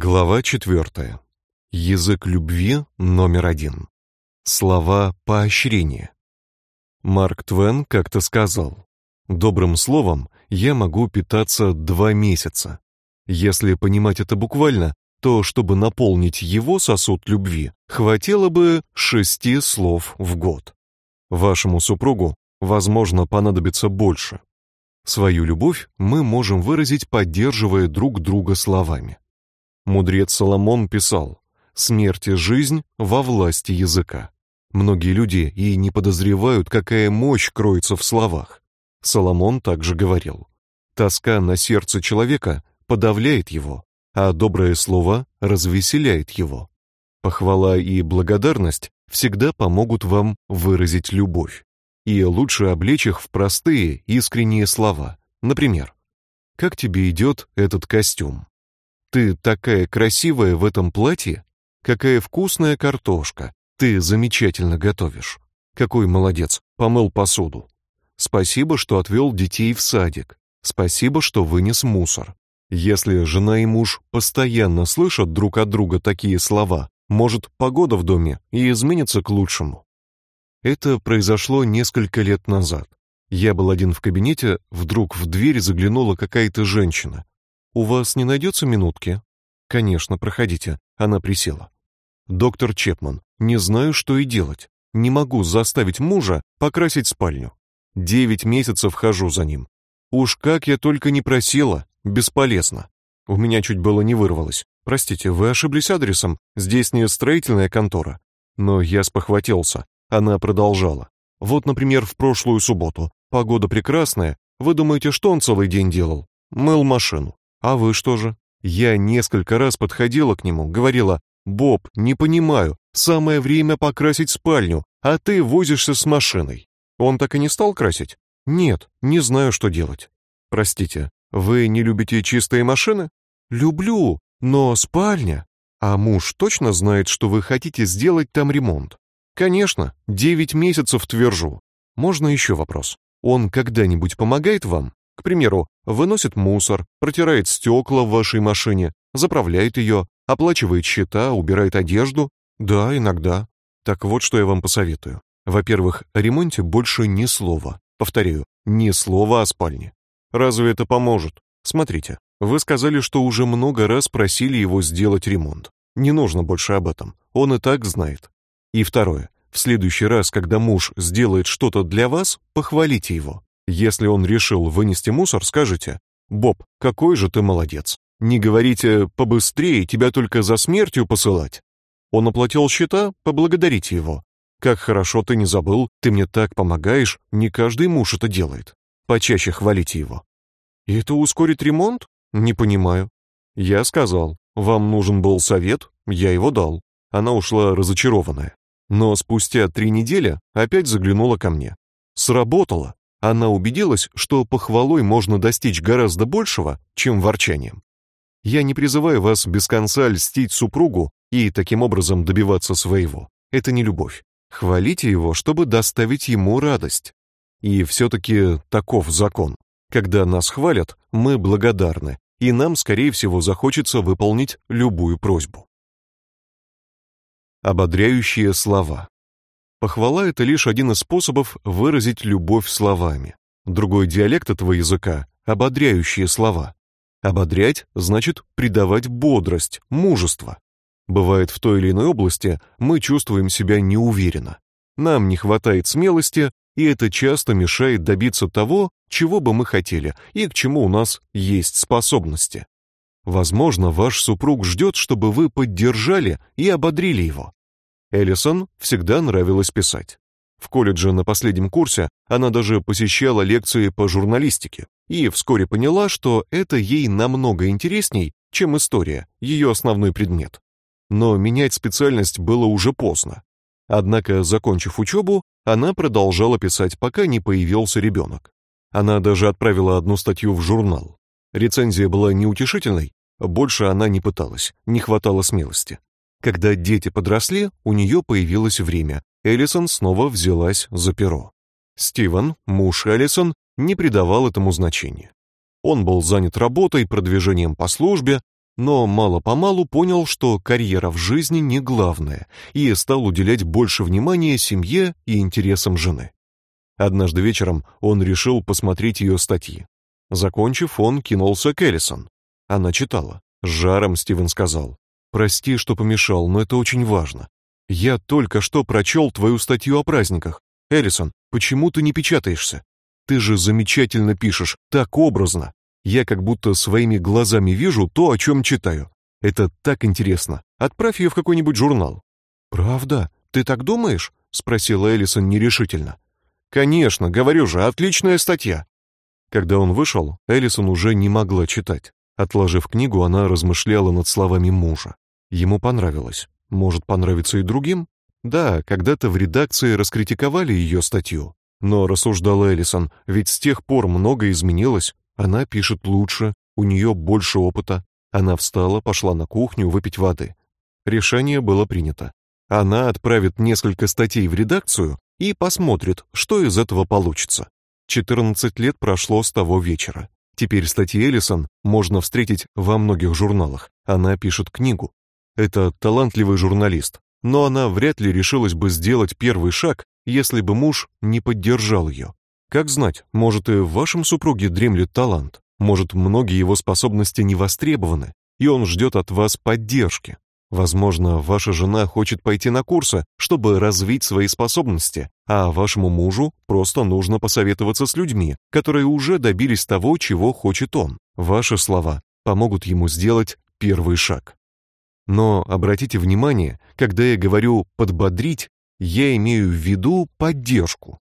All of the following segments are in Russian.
Глава четвертая. Язык любви номер один. Слова поощрения. Марк Твен как-то сказал: "Добрым словом я могу питаться два месяца. Если понимать это буквально, то чтобы наполнить его сосуд любви, хватило бы шести слов в год. Вашему супругу, возможно, понадобится больше. Свою любовь мы можем выразить, поддерживая друг друга словами. Мудрец Соломон писал: "Смерть и жизнь во власти языка". Многие люди и не подозревают, какая мощь кроется в словах. Соломон также говорил: "Тоска на сердце человека подавляет его, а доброе слово развеселяет его". Похвала и благодарность всегда помогут вам выразить любовь. И лучше облечь их в простые, искренние слова. Например: "Как тебе идет этот костюм?" Ты такая красивая в этом платье, какая вкусная картошка. Ты замечательно готовишь. Какой молодец, помыл посуду. Спасибо, что отвел детей в садик. Спасибо, что вынес мусор. Если жена и муж постоянно слышат друг от друга такие слова, может, погода в доме и изменится к лучшему. Это произошло несколько лет назад. Я был один в кабинете, вдруг в дверь заглянула какая-то женщина. У вас не найдется минутки? Конечно, проходите. Она присела. Доктор Чепман, не знаю, что и делать. Не могу заставить мужа покрасить спальню. Девять месяцев хожу за ним. Уж как я только не просила, бесполезно. У меня чуть было не вырвалось. Простите, вы ошиблись адресом. Здесь не строительная контора. Но я спохватился. Она продолжала. Вот, например, в прошлую субботу. Погода прекрасная. Вы думаете, что он целый день делал? Мыл машину. А вы что же? Я несколько раз подходила к нему, говорила: "Боб, не понимаю, самое время покрасить спальню, а ты возишься с машиной". Он так и не стал красить? Нет, не знаю, что делать. Простите, вы не любите чистые машины? Люблю, но спальня. А муж точно знает, что вы хотите сделать там ремонт? Конечно, девять месяцев твержу. Можно еще вопрос? Он когда-нибудь помогает вам? К примеру, выносит мусор, протирает стекла в вашей машине, заправляет ее, оплачивает счета, убирает одежду. Да, иногда. Так вот, что я вам посоветую. Во-первых, о ремонте больше ни слова. Повторяю, ни слова о спальне. Разве это поможет? Смотрите, вы сказали, что уже много раз просили его сделать ремонт. Не нужно больше об этом. Он и так знает. И второе. В следующий раз, когда муж сделает что-то для вас, похвалите его. Если он решил вынести мусор, скажите: "Боб, какой же ты молодец". Не говорите: "Побыстрее, тебя только за смертью посылать". Он оплатил счета, поблагодарите его. Как хорошо ты не забыл, ты мне так помогаешь, не каждый муж это делает. Почаще хвалите его. И это ускорит ремонт? Не понимаю. Я сказал: "Вам нужен был совет, я его дал". Она ушла разочарованная. Но спустя три недели опять заглянула ко мне. Сработало. Она убедилась, что похвалой можно достичь гораздо большего, чем ворчанием. Я не призываю вас без конца льстить супругу и таким образом добиваться своего. Это не любовь. Хвалите его, чтобы доставить ему радость. И все таки таков закон. Когда нас хвалят, мы благодарны, и нам, скорее всего, захочется выполнить любую просьбу. Ободряющие слова. Похвала это лишь один из способов выразить любовь словами. Другой диалект этого языка ободряющие слова. Ободрять значит придавать бодрость, мужество. Бывает в той или иной области мы чувствуем себя неуверенно. Нам не хватает смелости, и это часто мешает добиться того, чего бы мы хотели и к чему у нас есть способности. Возможно, ваш супруг ждет, чтобы вы поддержали и ободрили его. Эллисон всегда нравилось писать. В колледже на последнем курсе она даже посещала лекции по журналистике и вскоре поняла, что это ей намного интересней, чем история, ее основной предмет. Но менять специальность было уже поздно. Однако, закончив учебу, она продолжала писать, пока не появился ребенок. Она даже отправила одну статью в журнал. Рецензия была неутешительной, больше она не пыталась, не хватало смелости. Когда дети подросли, у нее появилось время. Эллисон снова взялась за перо. Стивен, муж Эллисон, не придавал этому значения. Он был занят работой, продвижением по службе, но мало-помалу понял, что карьера в жизни не главное, и стал уделять больше внимания семье и интересам жены. Однажды вечером он решил посмотреть ее статьи. Закончив, он кинулся к Эллисон. Она читала. С жаром Стивен сказал: "Прости, что помешал, но это очень важно. Я только что прочел твою статью о праздниках. Эллисон, почему ты не печатаешься? Ты же замечательно пишешь, так образно. Я как будто своими глазами вижу то, о чем читаю. Это так интересно. Отправь ее в какой-нибудь журнал. Правда? Ты так думаешь? спросила Эллисон нерешительно. Конечно, говорю же, отличная статья. Когда он вышел, Эллисон уже не могла читать. Отложив книгу, она размышляла над словами мужа. Ему понравилось. Может, понравится и другим? Да, когда-то в редакции раскритиковали ее статью, но рассуждала Эллисон, ведь с тех пор многое изменилось. Она пишет лучше, у нее больше опыта. Она встала, пошла на кухню выпить воды. Решение было принято. Она отправит несколько статей в редакцию и посмотрит, что из этого получится. 14 лет прошло с того вечера. Теперь статьи Эллисон можно встретить во многих журналах. Она пишет книгу. Это талантливый журналист, но она вряд ли решилась бы сделать первый шаг, если бы муж не поддержал ее. Как знать, может и в вашем супруге дремлет талант, может многие его способности не востребованы, и он ждет от вас поддержки. Возможно, ваша жена хочет пойти на курсы, чтобы развить свои способности, а вашему мужу просто нужно посоветоваться с людьми, которые уже добились того, чего хочет он. Ваши слова помогут ему сделать первый шаг. Но обратите внимание, когда я говорю подбодрить, я имею в виду поддержку.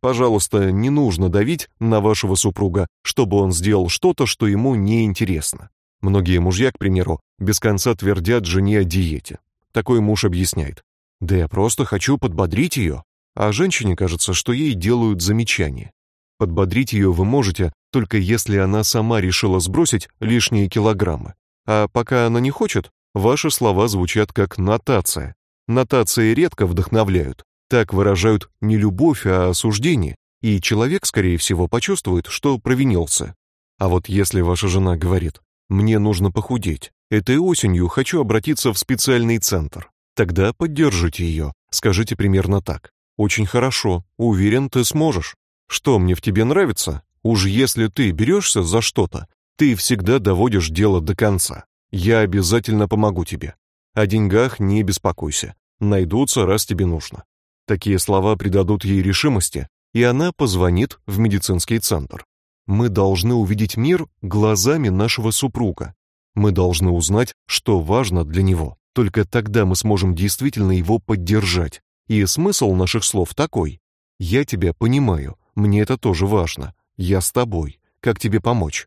Пожалуйста, не нужно давить на вашего супруга, чтобы он сделал что-то, что ему не интересно. Многие мужья, к примеру, без конца твердят жене о диете. Такой муж объясняет: "Да я просто хочу подбодрить ее", а женщине кажется, что ей делают замечание. Подбодрить ее вы можете только если она сама решила сбросить лишние килограммы. А пока она не хочет, Ваши слова звучат как нотация. Нотации редко вдохновляют. Так выражают не любовь, а осуждение, и человек, скорее всего, почувствует, что провинился. А вот если ваша жена говорит: "Мне нужно похудеть. Этой осенью хочу обратиться в специальный центр", тогда поддержите ее. Скажите примерно так: "Очень хорошо. Уверен, ты сможешь. Что мне в тебе нравится? Уж если ты берешься за что-то, ты всегда доводишь дело до конца. Я обязательно помогу тебе. О деньгах не беспокойся. Найдутся, раз тебе нужно. Такие слова придадут ей решимости, и она позвонит в медицинский центр. Мы должны увидеть мир глазами нашего супруга. Мы должны узнать, что важно для него. Только тогда мы сможем действительно его поддержать. И смысл наших слов такой: я тебя понимаю, мне это тоже важно. Я с тобой. Как тебе помочь?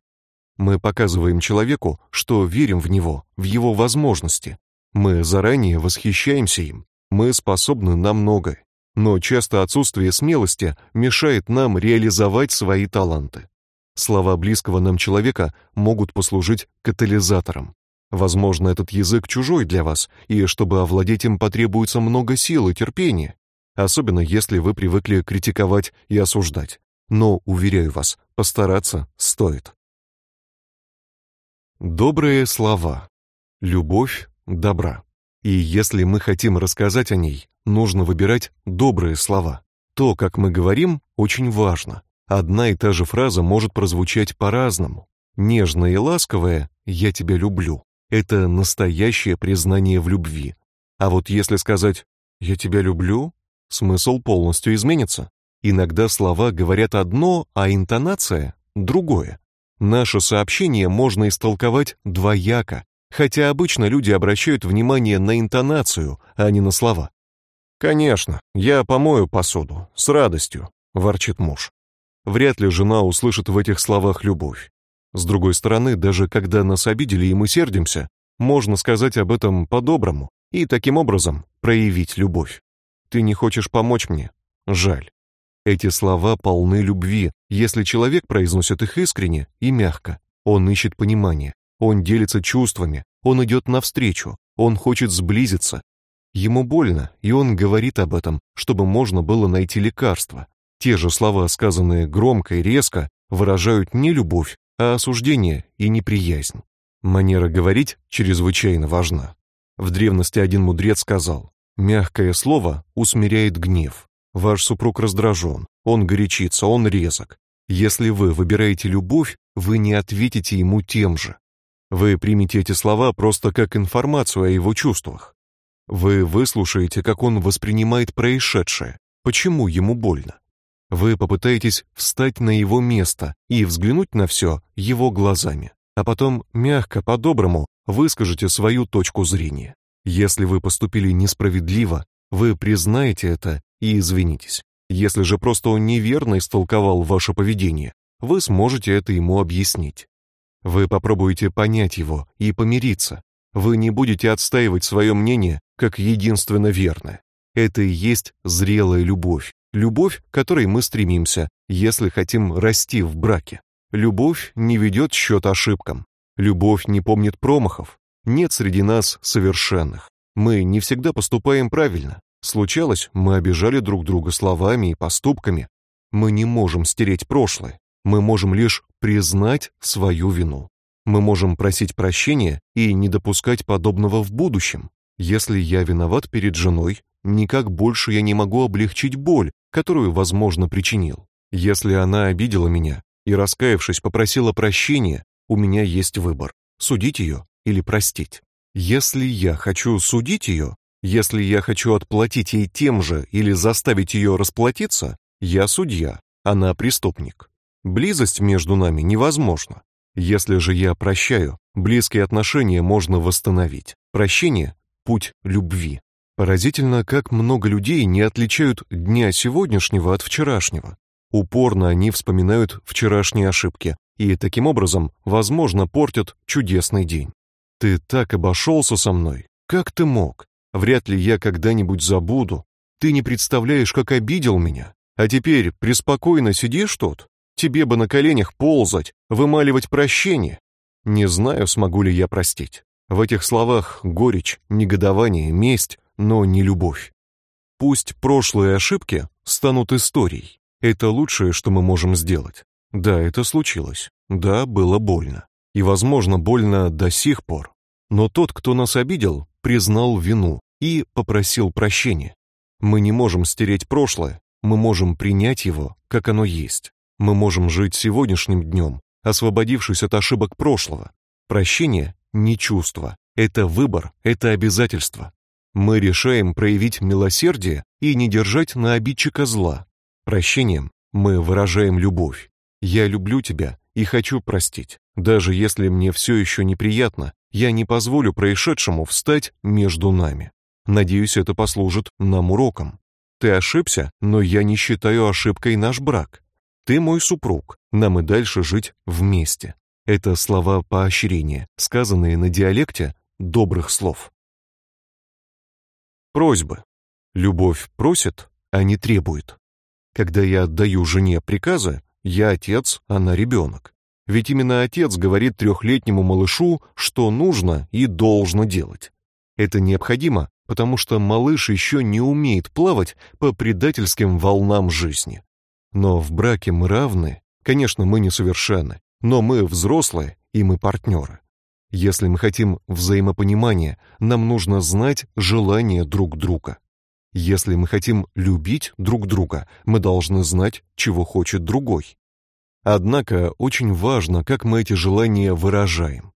Мы показываем человеку, что верим в него, в его возможности. Мы заранее восхищаемся им. Мы способны на многое, но часто отсутствие смелости мешает нам реализовать свои таланты. Слова близкого нам человека могут послужить катализатором. Возможно, этот язык чужой для вас, и чтобы овладеть им потребуется много сил и терпения, особенно если вы привыкли критиковать и осуждать. Но уверяю вас, постараться стоит. Добрые слова. Любовь добра. И если мы хотим рассказать о ней, нужно выбирать добрые слова. То, как мы говорим, очень важно. Одна и та же фраза может прозвучать по-разному. Нежное и ласковое «я тебя люблю» — это настоящее признание в любви. А вот если сказать «я тебя люблю», смысл полностью изменится. Иногда слова говорят одно, а интонация — другое. Наше сообщение можно истолковать двояко, хотя обычно люди обращают внимание на интонацию, а не на слова. Конечно, я помою посуду с радостью, ворчит муж. Вряд ли жена услышит в этих словах любовь. С другой стороны, даже когда нас обидели и мы сердимся, можно сказать об этом по-доброму и таким образом проявить любовь. Ты не хочешь помочь мне? Жаль. Эти слова полны любви, если человек произносит их искренне и мягко. Он ищет понимания, он делится чувствами, он идет навстречу, он хочет сблизиться. Ему больно, и он говорит об этом, чтобы можно было найти лекарство. Те же слова, сказанные громко и резко, выражают не любовь, а осуждение и неприязнь. Манера говорить чрезвычайно важна. В древности один мудрец сказал: "Мягкое слово усмиряет гнев. Ваш супруг раздражен, он горячится, он резок. Если вы выбираете любовь, вы не ответите ему тем же. Вы примете эти слова просто как информацию о его чувствах. Вы выслушаете, как он воспринимает происшедшее, почему ему больно. Вы попытаетесь встать на его место и взглянуть на все его глазами, а потом мягко, по-доброму выскажете свою точку зрения. Если вы поступили несправедливо, вы признаете это и извинитесь. Если же просто он неверно истолковал ваше поведение, вы сможете это ему объяснить. Вы попробуете понять его и помириться. Вы не будете отстаивать свое мнение как единственно верное. Это и есть зрелая любовь, любовь, к которой мы стремимся, если хотим расти в браке. Любовь не ведет счет ошибкам. Любовь не помнит промахов. Нет среди нас совершенных. Мы не всегда поступаем правильно. Случалось, мы обижали друг друга словами и поступками. Мы не можем стереть прошлое. Мы можем лишь признать свою вину. Мы можем просить прощения и не допускать подобного в будущем. Если я виноват перед женой, никак больше я не могу облегчить боль, которую, возможно, причинил. Если она обидела меня и, раскаявшись, попросила прощения, у меня есть выбор: судить ее или простить. Если я хочу судить ее, если я хочу отплатить ей тем же или заставить ее расплатиться, я судья, она преступник. Близость между нами невозможна. Если же я прощаю, близкие отношения можно восстановить. Прощение путь любви. Поразительно, как много людей не отличают дня сегодняшнего от вчерашнего. Упорно они вспоминают вчерашние ошибки и таким образом, возможно, портят чудесный день. Ты так обошелся со мной. Как ты мог? Вряд ли я когда-нибудь забуду. Ты не представляешь, как обидел меня. А теперь преспокойно сидишь тут. Тебе бы на коленях ползать, вымаливать прощение. Не знаю, смогу ли я простить. В этих словах горечь, негодование, месть, но не любовь. Пусть прошлые ошибки станут историей. Это лучшее, что мы можем сделать. Да, это случилось. Да, было больно и, возможно, больно до сих пор. Но тот, кто нас обидел, признал вину и попросил прощения. Мы не можем стереть прошлое, мы можем принять его, как оно есть. Мы можем жить сегодняшним днем, освободившись от ошибок прошлого. Прощение не чувство, это выбор, это обязательство. Мы решаем проявить милосердие и не держать на обидчика зла. Прощением мы выражаем любовь. Я люблю тебя и хочу простить. Даже если мне все еще неприятно, я не позволю происшедшему встать между нами. Надеюсь, это послужит нам уроком. Ты ошибся, но я не считаю ошибкой наш брак. Ты мой супруг, нам и дальше жить вместе. Это слова поощрения, сказанные на диалекте добрых слов. Просьбы. Любовь просит, а не требует. Когда я отдаю жене приказы, я отец, она ребенок. Ведь именно отец говорит трехлетнему малышу, что нужно и должно делать. Это необходимо, потому что малыш еще не умеет плавать по предательским волнам жизни. Но в браке мы равны. Конечно, мы несовершенны, но мы взрослые и мы партнеры. Если мы хотим взаимопонимания, нам нужно знать желания друг друга. Если мы хотим любить друг друга, мы должны знать, чего хочет другой. Однако очень важно, как мы эти желания выражаем.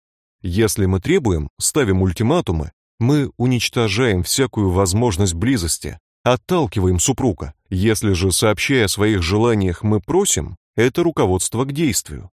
Если мы требуем, ставим ультиматумы, мы уничтожаем всякую возможность близости, отталкиваем супруга. Если же, сообщая о своих желаниях, мы просим, это руководство к действию.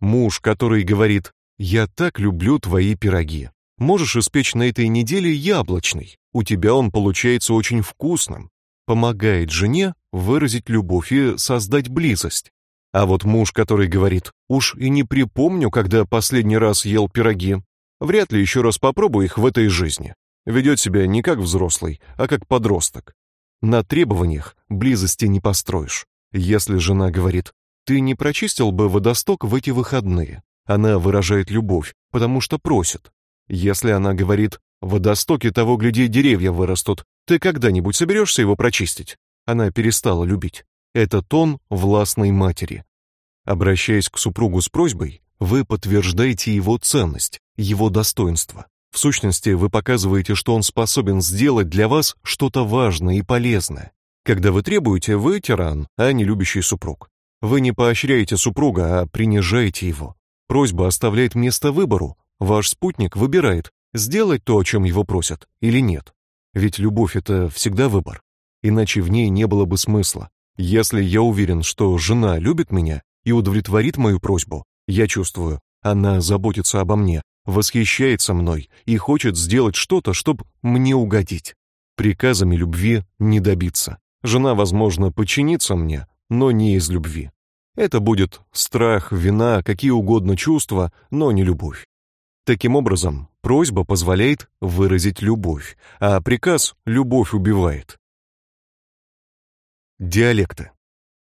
Муж, который говорит: "Я так люблю твои пироги. Можешь испечь на этой неделе яблочный. У тебя он получается очень вкусным". Помогает жене выразить любовь и создать близость. А вот муж, который говорит: "Уж и не припомню, когда последний раз ел пироги. Вряд ли еще раз попробую их в этой жизни". Ведет себя не как взрослый, а как подросток. На требованиях близости не построишь. Если жена говорит: "Ты не прочистил бы водосток в эти выходные?" Она выражает любовь, потому что просит. Если она говорит: "Водостоки того гляди деревья вырастут. Ты когда-нибудь соберешься его прочистить?" Она перестала любить. Это тон властной матери. Обращаясь к супругу с просьбой, вы подтверждаете его ценность, его достоинства. В сущности, вы показываете, что он способен сделать для вас что-то важное и полезное. Когда вы требуете, вы тиран, а не любящий супруг. Вы не поощряете супруга, а принижаете его. Просьба оставляет место выбору. Ваш спутник выбирает, сделать то, о чем его просят, или нет. Ведь любовь это всегда выбор. Иначе в ней не было бы смысла. Если я уверен, что жена любит меня и удовлетворит мою просьбу, я чувствую, она заботится обо мне, восхищается мной и хочет сделать что-то, чтобы мне угодить. Приказами любви не добиться. Жена, возможно, подчинится мне, но не из любви. Это будет страх, вина, какие угодно чувства, но не любовь. Таким образом, просьба позволяет выразить любовь, а приказ любовь убивает. Диалекты.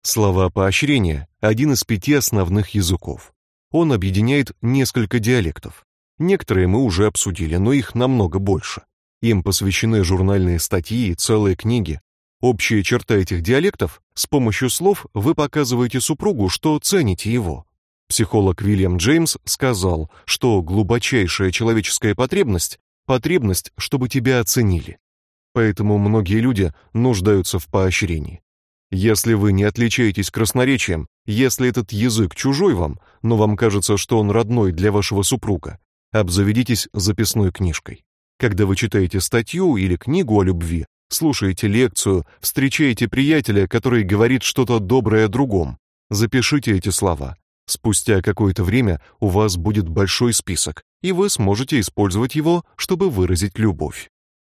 Слова поощрения один из пяти основных языков. Он объединяет несколько диалектов. Некоторые мы уже обсудили, но их намного больше. Им посвящены журнальные статьи и целые книги. Общая черта этих диалектов с помощью слов вы показываете супругу, что цените его. Психолог Уильям Джеймс сказал, что глубочайшая человеческая потребность потребность, чтобы тебя оценили. Поэтому многие люди нуждаются в поощрении. Если вы не отличаетесь красноречием, если этот язык чужой вам, но вам кажется, что он родной для вашего супруга, Обзаведитесь записной книжкой. Когда вы читаете статью или книгу о любви, слушаете лекцию, встречаете приятеля, который говорит что-то доброе о другом, запишите эти слова. Спустя какое-то время у вас будет большой список, и вы сможете использовать его, чтобы выразить любовь.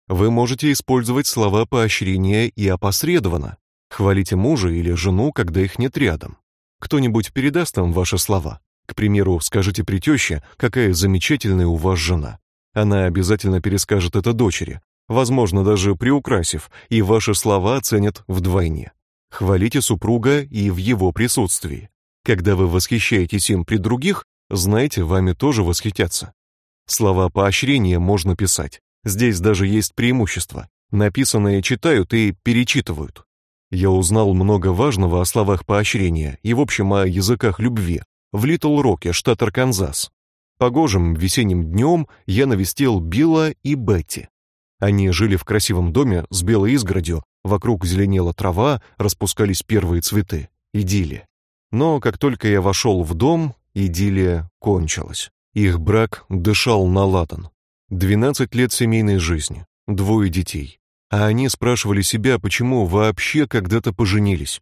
Вы можете использовать слова поощрения и опосредованно. Хвалите мужа или жену, когда их нет рядом. Кто-нибудь передаст вам ваши слова. К примеру, скажите при тёще, какая замечательная у вас жена. Она обязательно перескажет это дочери, возможно, даже приукрасив, и ваши слова оценят вдвойне. Хвалите супруга и в его присутствии. Когда вы восхищаетесь им при других, знайте, вами тоже восхитятся. Слова поощрения можно писать. Здесь даже есть преимущество. Написанное читают и перечитывают. Я узнал много важного о словах поощрения и в общем о языках любви, в Литл-Роке, штат Арканзас. Погожим весенним днем я навестил Билла и Бетти. Они жили в красивом доме с белой изгородью, вокруг зеленела трава, распускались первые цветы. Идиллия. Но как только я вошел в дом, идиллия кончилась. Их брак дышал на ладан. Двенадцать лет семейной жизни, двое детей. А они спрашивали себя, почему вообще когда-то поженились.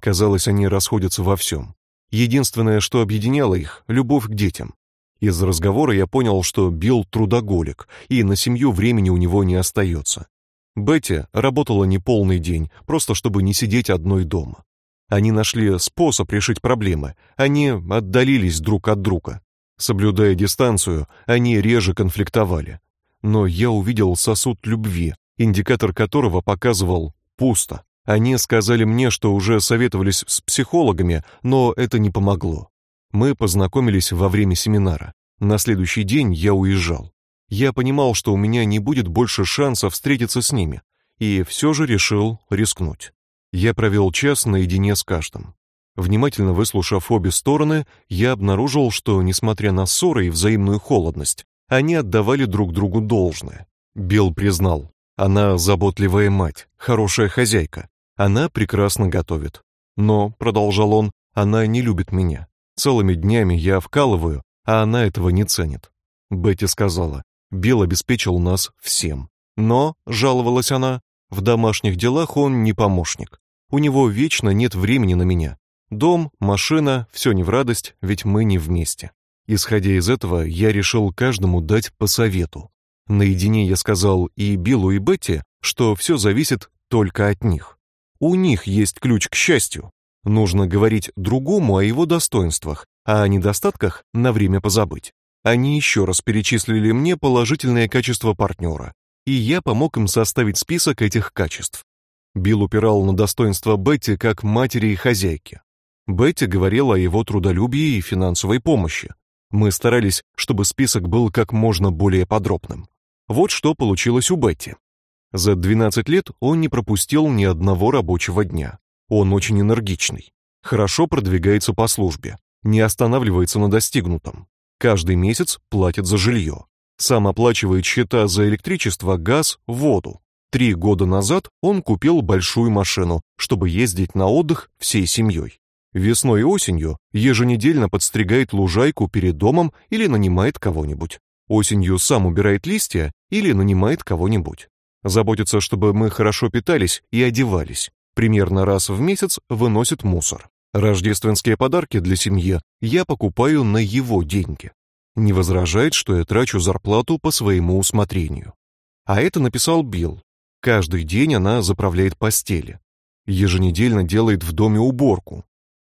Казалось, они расходятся во всем. Единственное, что объединяло их любовь к детям. Из разговора я понял, что Билл трудоголик, и на семью времени у него не остается. Бетти работала не полный день, просто чтобы не сидеть одной дома. Они нашли способ решить проблемы. Они отдалились друг от друга. Соблюдая дистанцию, они реже конфликтовали. Но я увидел сосуд любви, индикатор которого показывал пусто. Они сказали мне, что уже советовались с психологами, но это не помогло. Мы познакомились во время семинара. На следующий день я уезжал. Я понимал, что у меня не будет больше шансов встретиться с ними, и все же решил рискнуть. Я провел час наедине с каждым. Внимательно выслушав обе стороны, я обнаружил, что несмотря на ссоры и взаимную холодность, они отдавали друг другу должное. Билл признал, она заботливая мать, хорошая хозяйка. Она прекрасно готовит. Но, продолжал он, она не любит меня. Целыми днями я вкалываю, а она этого не ценит. Бетти сказала: "Билл обеспечил нас всем". Но, жаловалась она, в домашних делах он не помощник. У него вечно нет времени на меня. Дом, машина все не в радость, ведь мы не вместе. Исходя из этого, я решил каждому дать по совету. Наедине я сказал и Биллу, и Бетти, что все зависит только от них. У них есть ключ к счастью. Нужно говорить другому о его достоинствах, а о недостатках на время позабыть. Они еще раз перечислили мне положительные качества партнера, и я помог им составить список этих качеств. Билл упирал на достоинства Бетти как матери и хозяйки. Бетти говорила о его трудолюбии и финансовой помощи. Мы старались, чтобы список был как можно более подробным. Вот что получилось у Бетти. За 12 лет он не пропустил ни одного рабочего дня. Он очень энергичный, хорошо продвигается по службе, не останавливается на достигнутом. Каждый месяц платит за жилье. Сам оплачивает счета за электричество, газ, воду. Три года назад он купил большую машину, чтобы ездить на отдых всей семьей. Весной и осенью еженедельно подстригает лужайку перед домом или нанимает кого-нибудь. Осенью сам убирает листья или нанимает кого-нибудь. Заботится, чтобы мы хорошо питались и одевались. Примерно раз в месяц выносит мусор. Рождественские подарки для семьи я покупаю на его деньги. Не возражает, что я трачу зарплату по своему усмотрению. А это написал Билл. Каждый день она заправляет постели. Еженедельно делает в доме уборку.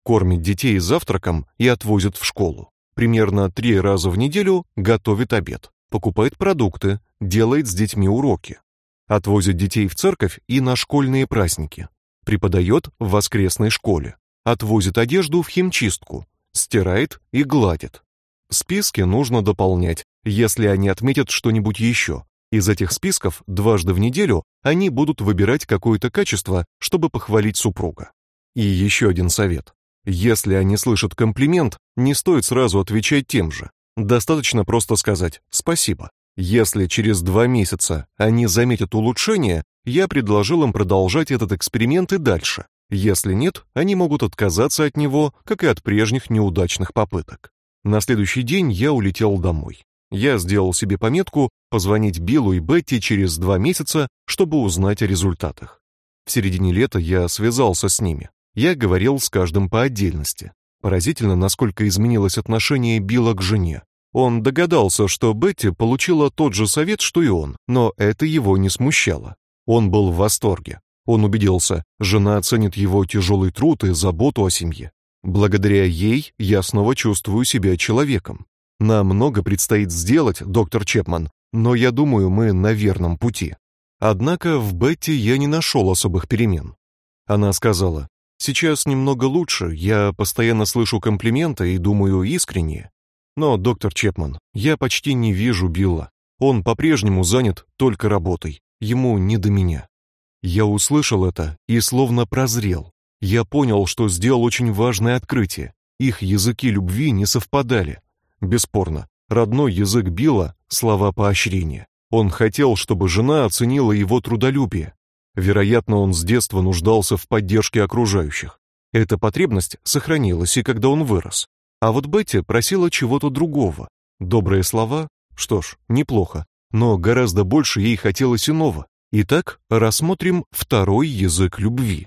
Кормит детей завтраком и отвозит в школу. Примерно три раза в неделю готовит обед. Покупает продукты, делает с детьми уроки. Отвозит детей в церковь и на школьные праздники. Преподает в воскресной школе отвозит одежду в химчистку, стирает и гладит. Списки нужно дополнять, если они отметят что-нибудь еще. Из этих списков дважды в неделю они будут выбирать какое-то качество, чтобы похвалить супруга. И еще один совет. Если они слышат комплимент, не стоит сразу отвечать тем же. Достаточно просто сказать «спасибо». Если через два месяца они заметят улучшение, я предложил им продолжать этот эксперимент и дальше. Если нет, они могут отказаться от него, как и от прежних неудачных попыток. На следующий день я улетел домой. Я сделал себе пометку позвонить Биллу и Бетти через два месяца, чтобы узнать о результатах. В середине лета я связался с ними. Я говорил с каждым по отдельности. Поразительно, насколько изменилось отношение Билла к жене. Он догадался, что Бетти получила тот же совет, что и он, но это его не смущало. Он был в восторге. Он убедился, жена оценит его тяжелый труд и заботу о семье. Благодаря ей я снова чувствую себя человеком. Нам много предстоит сделать, доктор Чепман, но я думаю, мы на верном пути. Однако в Бетти я не нашел особых перемен. Она сказала: "Сейчас немного лучше, я постоянно слышу комплименты и думаю искренне. Но, доктор Чепман, я почти не вижу Билла. Он по-прежнему занят только работой. Ему не до меня". Я услышал это и словно прозрел. Я понял, что сделал очень важное открытие. Их языки любви не совпадали. Бесспорно, родной язык Билла слова поощрения. Он хотел, чтобы жена оценила его трудолюбие. Вероятно, он с детства нуждался в поддержке окружающих. Эта потребность сохранилась и когда он вырос. А вот Бетти просила чего-то другого. Добрые слова? Что ж, неплохо, но гораздо больше ей хотелось иного. Итак, рассмотрим второй язык любви.